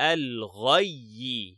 الغي.